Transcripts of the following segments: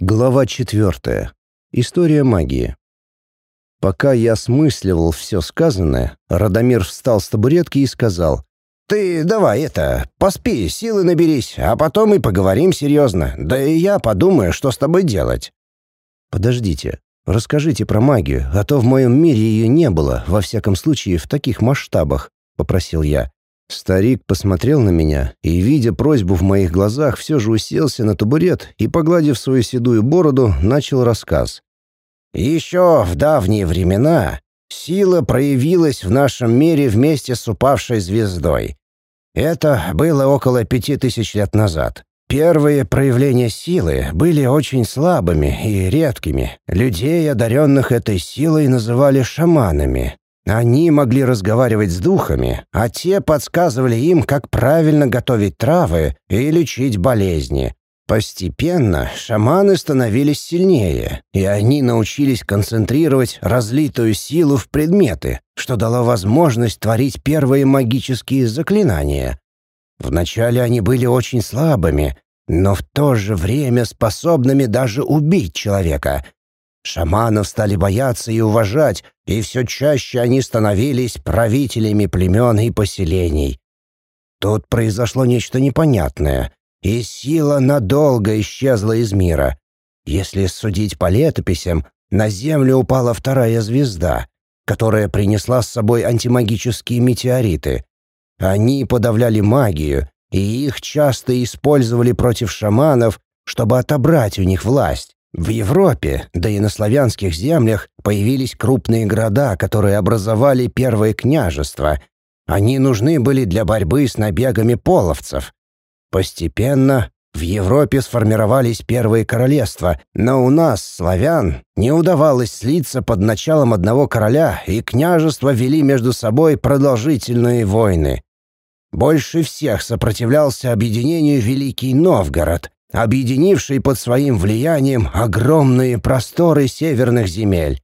Глава четвертая. История магии. Пока я осмысливал все сказанное, Радомир встал с табуретки и сказал, «Ты давай это, поспи, силы наберись, а потом и поговорим серьезно. Да и я подумаю, что с тобой делать». «Подождите, расскажите про магию, а то в моем мире ее не было, во всяком случае, в таких масштабах», — попросил я. Старик посмотрел на меня и, видя просьбу в моих глазах, все же уселся на табурет и, погладив свою седую бороду, начал рассказ. «Еще в давние времена сила проявилась в нашем мире вместе с упавшей звездой. Это было около пяти тысяч лет назад. Первые проявления силы были очень слабыми и редкими. Людей, одаренных этой силой, называли шаманами. Они могли разговаривать с духами, а те подсказывали им, как правильно готовить травы и лечить болезни. Постепенно шаманы становились сильнее, и они научились концентрировать разлитую силу в предметы, что дало возможность творить первые магические заклинания. Вначале они были очень слабыми, но в то же время способными даже убить человека, Шаманов стали бояться и уважать, и все чаще они становились правителями племен и поселений. Тут произошло нечто непонятное, и сила надолго исчезла из мира. Если судить по летописям, на Землю упала вторая звезда, которая принесла с собой антимагические метеориты. Они подавляли магию, и их часто использовали против шаманов, чтобы отобрать у них власть. В Европе, да и на славянских землях появились крупные города, которые образовали первые княжества. Они нужны были для борьбы с набегами половцев. Постепенно в Европе сформировались первые королевства, но у нас, славян, не удавалось слиться под началом одного короля, и княжества вели между собой продолжительные войны. Больше всех сопротивлялся объединению Великий Новгород, объединивший под своим влиянием огромные просторы северных земель.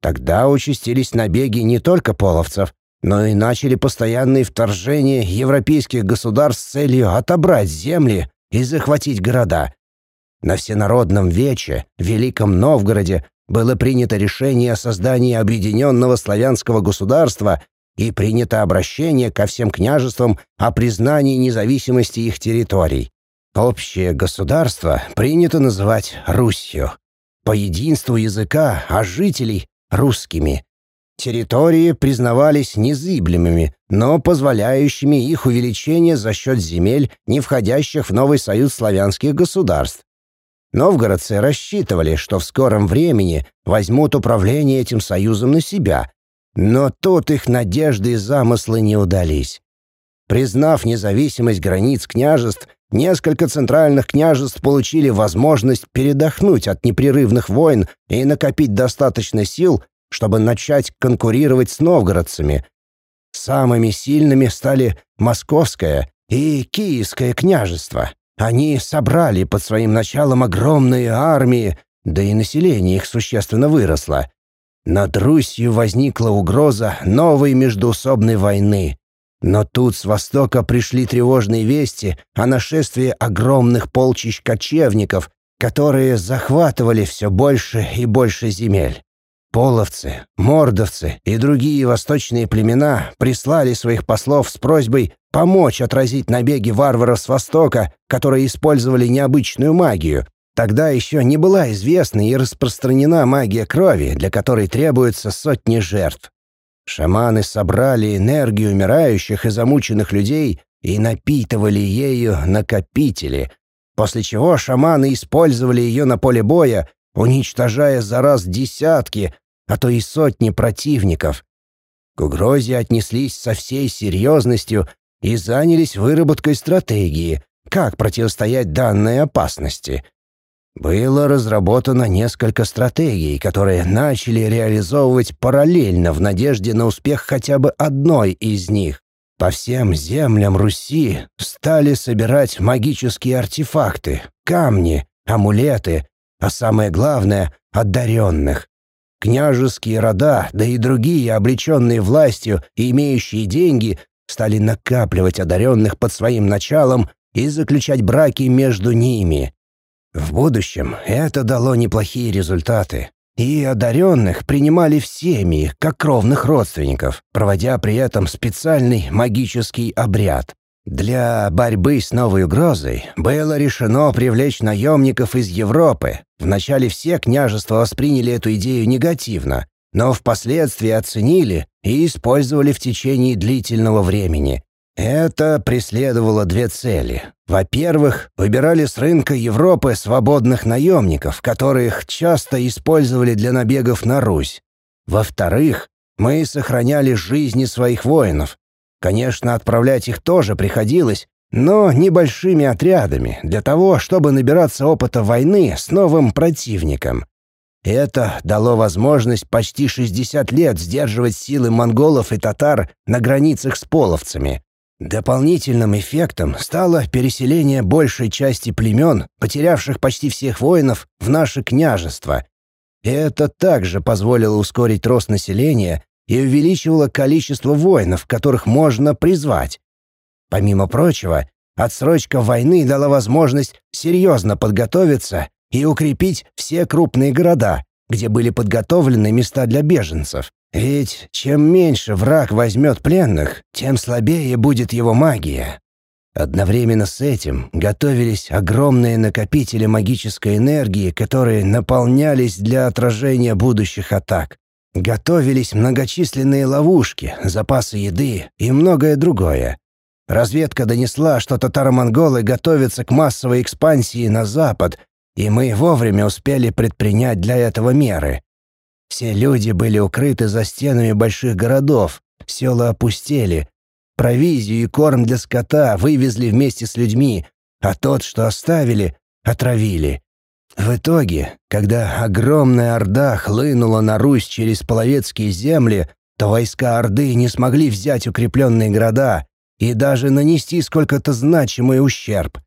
Тогда участились набеги не только половцев, но и начали постоянные вторжения европейских государств с целью отобрать земли и захватить города. На Всенародном Вече, Великом Новгороде, было принято решение о создании объединенного славянского государства и принято обращение ко всем княжествам о признании независимости их территорий. Общее государство принято называть Русью. По единству языка, а жителей — русскими. Территории признавались незыблемыми, но позволяющими их увеличение за счет земель, не входящих в новый союз славянских государств. Новгородцы рассчитывали, что в скором времени возьмут управление этим союзом на себя, но тут их надежды и замыслы не удались. Признав независимость границ княжеств, несколько центральных княжеств получили возможность передохнуть от непрерывных войн и накопить достаточно сил, чтобы начать конкурировать с новгородцами. Самыми сильными стали Московское и Киевское княжество. Они собрали под своим началом огромные армии, да и население их существенно выросло. Над Русью возникла угроза новой междуусобной войны. Но тут с востока пришли тревожные вести о нашествии огромных полчищ кочевников, которые захватывали все больше и больше земель. Половцы, мордовцы и другие восточные племена прислали своих послов с просьбой помочь отразить набеги варваров с востока, которые использовали необычную магию. Тогда еще не была известна и распространена магия крови, для которой требуются сотни жертв. Шаманы собрали энергию умирающих и замученных людей и напитывали ею накопители, после чего шаманы использовали ее на поле боя, уничтожая за раз десятки, а то и сотни противников. К угрозе отнеслись со всей серьезностью и занялись выработкой стратегии, как противостоять данной опасности — было разработано несколько стратегий, которые начали реализовывать параллельно в надежде на успех хотя бы одной из них. По всем землям Руси стали собирать магические артефакты, камни, амулеты, а самое главное — одаренных. Княжеские рода, да и другие, облеченные властью и имеющие деньги, стали накапливать одаренных под своим началом и заключать браки между ними. В будущем это дало неплохие результаты, и одаренных принимали всеми, как кровных родственников, проводя при этом специальный магический обряд. Для борьбы с новой угрозой было решено привлечь наемников из Европы. Вначале все княжества восприняли эту идею негативно, но впоследствии оценили и использовали в течение длительного времени. Это преследовало две цели. Во-первых, выбирали с рынка Европы свободных наемников, которых часто использовали для набегов на Русь. Во-вторых, мы сохраняли жизни своих воинов, Конечно, отправлять их тоже приходилось, но небольшими отрядами, для того, чтобы набираться опыта войны с новым противником. Это дало возможность почти 60 лет сдерживать силы монголов и татар на границах с половцами. Дополнительным эффектом стало переселение большей части племен, потерявших почти всех воинов, в наше княжество. Это также позволило ускорить рост населения и увеличивало количество воинов, которых можно призвать. Помимо прочего, отсрочка войны дала возможность серьезно подготовиться и укрепить все крупные города, где были подготовлены места для беженцев. Ведь чем меньше враг возьмет пленных, тем слабее будет его магия. Одновременно с этим готовились огромные накопители магической энергии, которые наполнялись для отражения будущих атак. Готовились многочисленные ловушки, запасы еды и многое другое. Разведка донесла, что татаро-монголы готовятся к массовой экспансии на запад, и мы вовремя успели предпринять для этого меры. Все люди были укрыты за стенами больших городов, села опустели, провизию и корм для скота вывезли вместе с людьми, а тот, что оставили, отравили. В итоге, когда огромная Орда хлынула на Русь через половецкие земли, то войска Орды не смогли взять укрепленные города и даже нанести сколько-то значимый ущерб.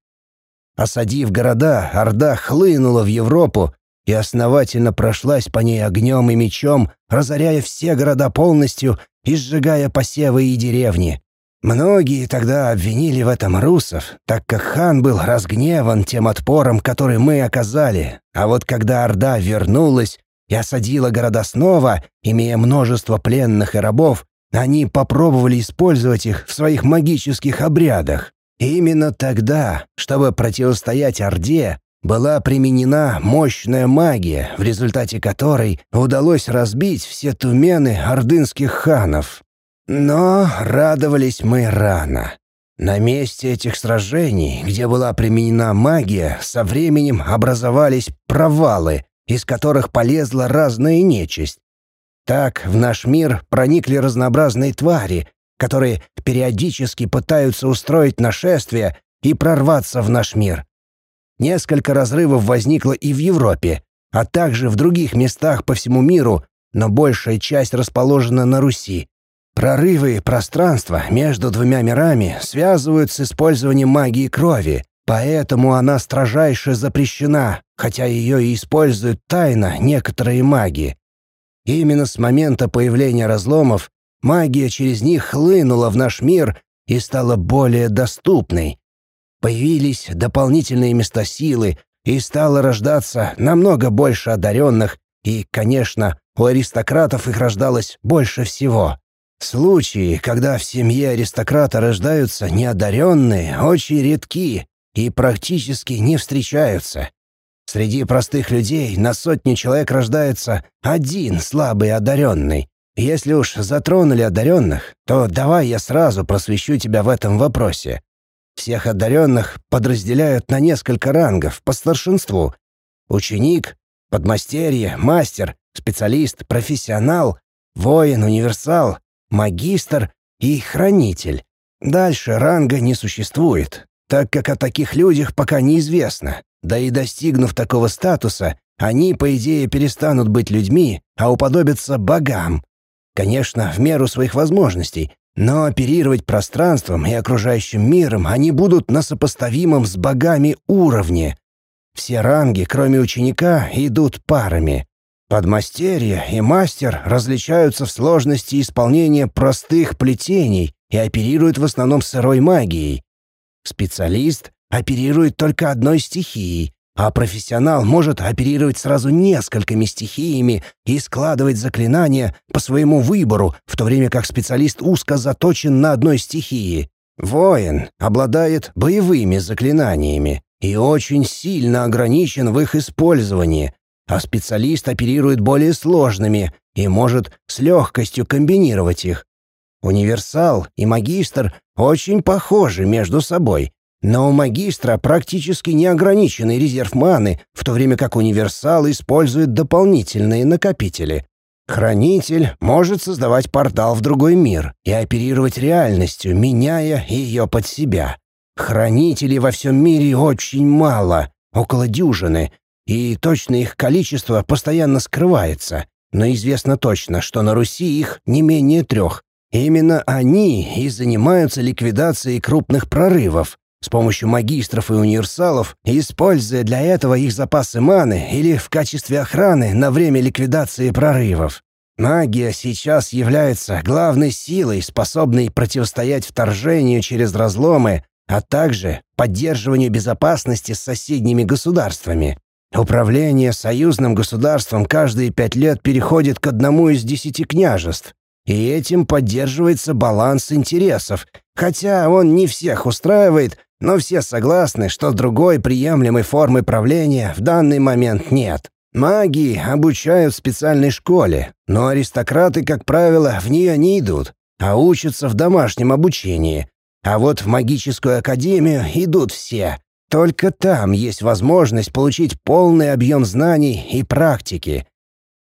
Осадив города, Орда хлынула в Европу и основательно прошлась по ней огнем и мечом, разоряя все города полностью и сжигая посевы и деревни. Многие тогда обвинили в этом русов, так как хан был разгневан тем отпором, который мы оказали. А вот когда Орда вернулась и осадила города снова, имея множество пленных и рабов, они попробовали использовать их в своих магических обрядах. И именно тогда, чтобы противостоять Орде, была применена мощная магия, в результате которой удалось разбить все тумены ордынских ханов. Но радовались мы рано. На месте этих сражений, где была применена магия, со временем образовались провалы, из которых полезла разная нечисть. Так в наш мир проникли разнообразные твари, которые периодически пытаются устроить нашествие и прорваться в наш мир. Несколько разрывов возникло и в Европе, а также в других местах по всему миру, но большая часть расположена на Руси. Прорывы пространства между двумя мирами связывают с использованием магии крови, поэтому она строжайше запрещена, хотя ее и используют тайно некоторые маги. Именно с момента появления разломов магия через них хлынула в наш мир и стала более доступной. Появились дополнительные места силы, и стало рождаться намного больше одаренных, и, конечно, у аристократов их рождалось больше всего. Случаи, когда в семье аристократа рождаются неодаренные, очень редки и практически не встречаются. Среди простых людей на сотню человек рождается один слабый одаренный. Если уж затронули одаренных, то давай я сразу просвещу тебя в этом вопросе. Всех одаренных подразделяют на несколько рангов по старшинству. Ученик, подмастерье, мастер, специалист, профессионал, воин, универсал, магистр и хранитель. Дальше ранга не существует, так как о таких людях пока неизвестно. Да и достигнув такого статуса, они, по идее, перестанут быть людьми, а уподобятся богам. Конечно, в меру своих возможностей, но оперировать пространством и окружающим миром они будут на сопоставимом с богами уровне. Все ранги, кроме ученика, идут парами. Подмастерье и мастер различаются в сложности исполнения простых плетений и оперируют в основном сырой магией. Специалист оперирует только одной стихией, а профессионал может оперировать сразу несколькими стихиями и складывать заклинания по своему выбору, в то время как специалист узко заточен на одной стихии. Воин обладает боевыми заклинаниями и очень сильно ограничен в их использовании, а специалист оперирует более сложными и может с легкостью комбинировать их. Универсал и магистр очень похожи между собой, но у магистра практически неограниченный резерв маны, в то время как универсал использует дополнительные накопители. Хранитель может создавать портал в другой мир и оперировать реальностью, меняя ее под себя. Хранителей во всем мире очень мало, около дюжины, и точно их количество постоянно скрывается. Но известно точно, что на Руси их не менее трех. Именно они и занимаются ликвидацией крупных прорывов, с помощью магистров и универсалов, используя для этого их запасы маны или в качестве охраны на время ликвидации прорывов. Магия сейчас является главной силой, способной противостоять вторжению через разломы, а также поддерживанию безопасности с соседними государствами. Управление союзным государством каждые пять лет переходит к одному из десяти княжеств, и этим поддерживается баланс интересов, хотя он не всех устраивает, но все согласны, что другой приемлемой формы правления в данный момент нет. Маги обучают в специальной школе, но аристократы, как правило, в нее не идут, а учатся в домашнем обучении. А вот в магическую академию идут все. Только там есть возможность получить полный объем знаний и практики.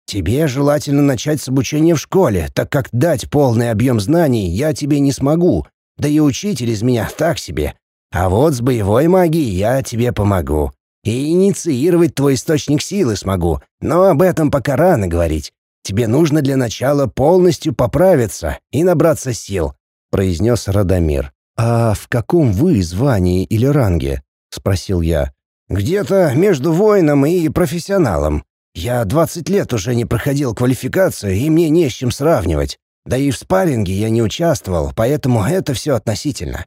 Тебе желательно начать с обучения в школе, так как дать полный объем знаний я тебе не смогу, да и учитель из меня так себе. А вот с боевой магией я тебе помогу. И инициировать твой источник силы смогу, но об этом пока рано говорить. Тебе нужно для начала полностью поправиться и набраться сил», — произнес Радомир. «А в каком вы звании или ранге?» — спросил я. «Где-то между воином и профессионалом. Я 20 лет уже не проходил квалификацию, и мне не с чем сравнивать. Да и в спарринге я не участвовал, поэтому это все относительно.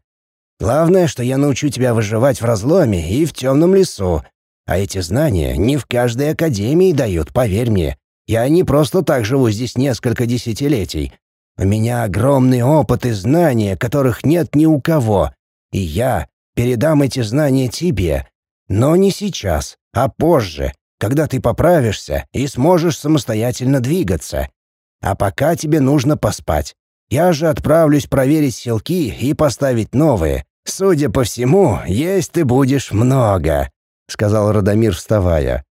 Главное, что я научу тебя выживать в разломе и в темном лесу. А эти знания не в каждой академии дают, поверь мне. Я не просто так живу здесь несколько десятилетий. У меня огромный опыт и знания, которых нет ни у кого. И я передам эти знания тебе. Но не сейчас, а позже, когда ты поправишься и сможешь самостоятельно двигаться. А пока тебе нужно поспать. Я же отправлюсь проверить селки и поставить новые. Судя по всему, есть ты будешь много», — сказал Радомир, вставая.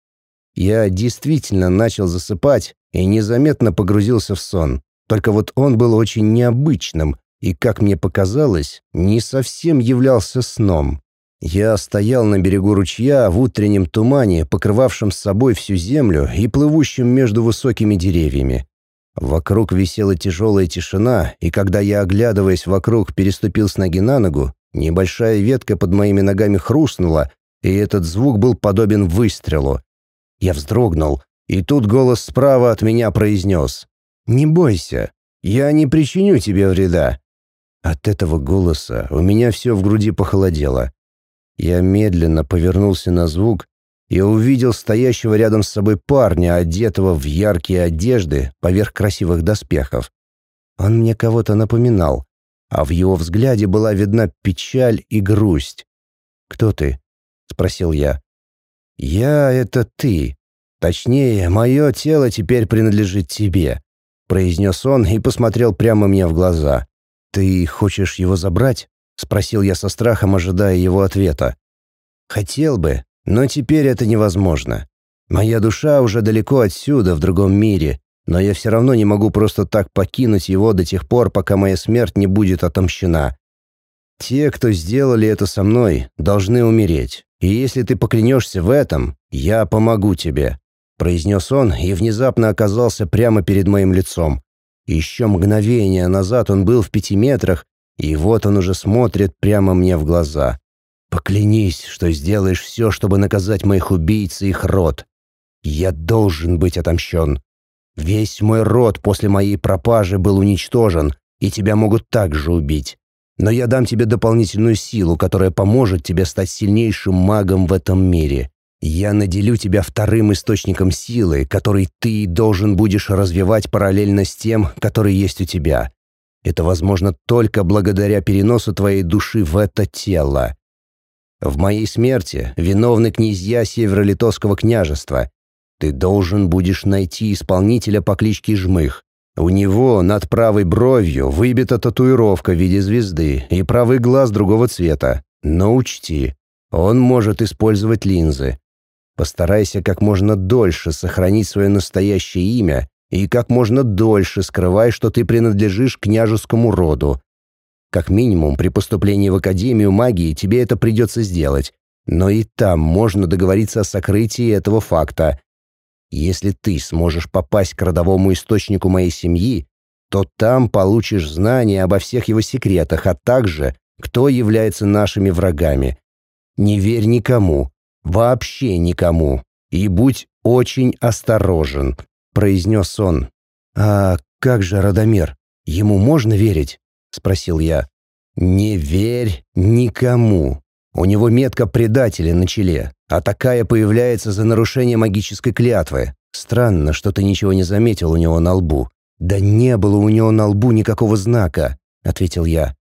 Я действительно начал засыпать и незаметно погрузился в сон. Только вот он был очень необычным и, как мне показалось, не совсем являлся сном. Я стоял на берегу ручья в утреннем тумане, покрывавшем с собой всю землю и плывущем между высокими деревьями. Вокруг висела тяжелая тишина, и когда я, оглядываясь вокруг, переступил с ноги на ногу, небольшая ветка под моими ногами хрустнула, и этот звук был подобен выстрелу. Я вздрогнул, и тут голос справа от меня произнес «Не бойся, я не причиню тебе вреда». От этого голоса у меня все в груди похолодело. Я медленно повернулся на звук я увидел стоящего рядом с собой парня, одетого в яркие одежды поверх красивых доспехов. Он мне кого-то напоминал, а в его взгляде была видна печаль и грусть. «Кто ты?» — спросил я. «Я — это ты. Точнее, мое тело теперь принадлежит тебе», — произнес он и посмотрел прямо мне в глаза. «Ты хочешь его забрать?» — спросил я со страхом, ожидая его ответа. «Хотел бы, но теперь это невозможно. Моя душа уже далеко отсюда, в другом мире, но я все равно не могу просто так покинуть его до тех пор, пока моя смерть не будет отомщена. Те, кто сделали это со мной, должны умереть. И если ты поклянешься в этом, я помогу тебе», — произнес он и внезапно оказался прямо перед моим лицом. Еще мгновение назад он был в пяти метрах, и вот он уже смотрит прямо мне в глаза. Поклянись, что сделаешь все, чтобы наказать моих убийц и их род. Я должен быть отомщен. Весь мой род после моей пропажи был уничтожен, и тебя могут также убить. Но я дам тебе дополнительную силу, которая поможет тебе стать сильнейшим магом в этом мире. Я наделю тебя вторым источником силы, который ты должен будешь развивать параллельно с тем, который есть у тебя. Это возможно только благодаря переносу твоей души в это тело. В моей смерти виновны князья Северо-Литовского княжества. Ты должен будешь найти исполнителя по кличке Жмых. У него над правой бровью выбита татуировка в виде звезды и правый глаз другого цвета. Но учти, он может использовать линзы. Постарайся как можно дольше сохранить свое настоящее имя и как можно дольше скрывай, что ты принадлежишь княжескому роду. Как минимум, при поступлении в Академию магии тебе это придется сделать, но и там можно договориться о сокрытии этого факта. Если ты сможешь попасть к родовому источнику моей семьи, то там получишь знания обо всех его секретах, а также кто является нашими врагами. Не верь никому, Вообще никому. И будь очень осторожен», — произнес он. «А как же Радомир? Ему можно верить?» — спросил я. «Не верь никому. У него метка предателя на челе, а такая появляется за нарушение магической клятвы. Странно, что ты ничего не заметил у него на лбу». «Да не было у него на лбу никакого знака», — ответил я.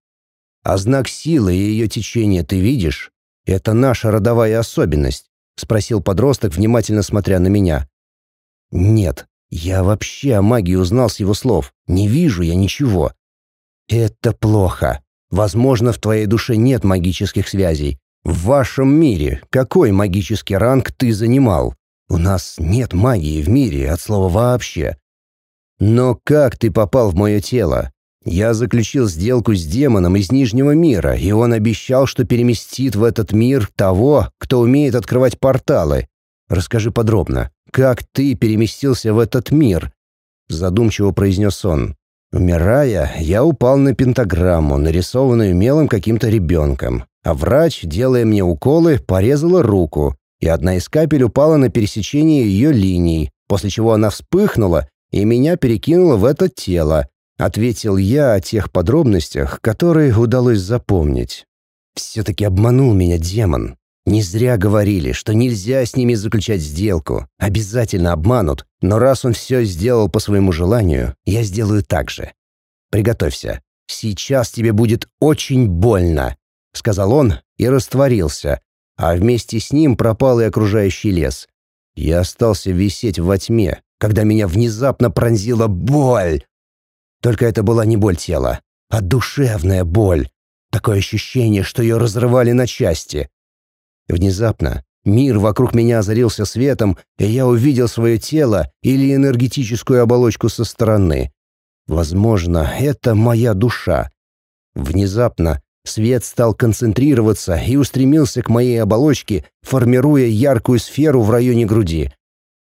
«А знак силы и ее течения ты видишь?» «Это наша родовая особенность?» — спросил подросток, внимательно смотря на меня. «Нет, я вообще о магии узнал с его слов. Не вижу я ничего». «Это плохо. Возможно, в твоей душе нет магических связей. В вашем мире какой магический ранг ты занимал? У нас нет магии в мире от слова «вообще». Но как ты попал в мое тело? Я заключил сделку с демоном из Нижнего мира, и он обещал, что переместит в этот мир того, кто умеет открывать порталы. Расскажи подробно, как ты переместился в этот мир?» Задумчиво произнес он. Умирая, я упал на пентаграмму, нарисованную мелом каким-то ребенком, а врач, делая мне уколы, порезала руку, и одна из капель упала на пересечение ее линий, после чего она вспыхнула и меня перекинула в это тело, Ответил я о тех подробностях, которые удалось запомнить. Все-таки обманул меня демон. Не зря говорили, что нельзя с ними заключать сделку. Обязательно обманут, но раз он все сделал по своему желанию, я сделаю так же. Приготовься. Сейчас тебе будет очень больно, сказал он и растворился, а вместе с ним пропал и окружающий лес. Я остался висеть во тьме, когда меня внезапно пронзила боль. Только это была не боль тела, а душевная боль. Такое ощущение, что ее разрывали на части. Внезапно мир вокруг меня озарился светом, и я увидел свое тело или энергетическую оболочку со стороны. Возможно, это моя душа. Внезапно свет стал концентрироваться и устремился к моей оболочке, формируя яркую сферу в районе груди.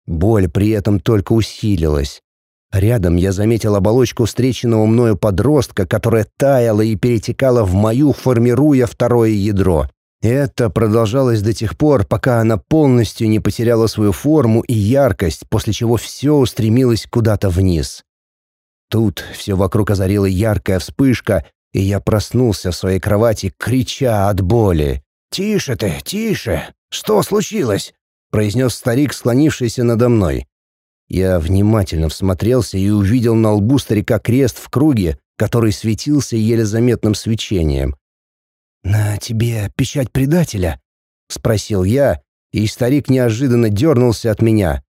Боль при этом только усилилась. Рядом я заметил оболочку встреченного мною подростка, которая таяла и перетекала в мою, формируя второе ядро. Это продолжалось до тех пор, пока она полностью не потеряла свою форму и яркость, после чего все устремилось куда-то вниз. Тут все вокруг озарила яркая вспышка, и я проснулся в своей кровати, крича от боли. «Тише ты, тише! Что случилось?» — произнес старик, склонившийся надо мной. Я внимательно всмотрелся и увидел на лбу старика крест в круге, который светился еле заметным свечением. «На тебе печать предателя?» — спросил я, и старик неожиданно дернулся от меня.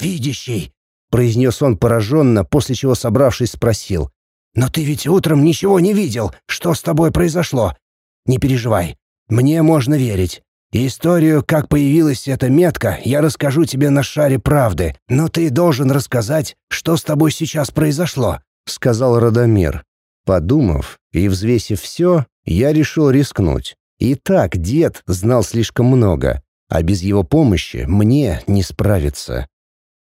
«Видящий!» — произнес он пораженно, после чего, собравшись, спросил. «Но ты ведь утром ничего не видел. Что с тобой произошло? Не переживай. Мне можно верить. Историю, как появилась эта метка, я расскажу тебе на шаре правды, но ты должен рассказать, что с тобой сейчас произошло», — сказал Радомир. Подумав и взвесив все, я решил рискнуть. И так дед знал слишком много, а без его помощи мне не справиться.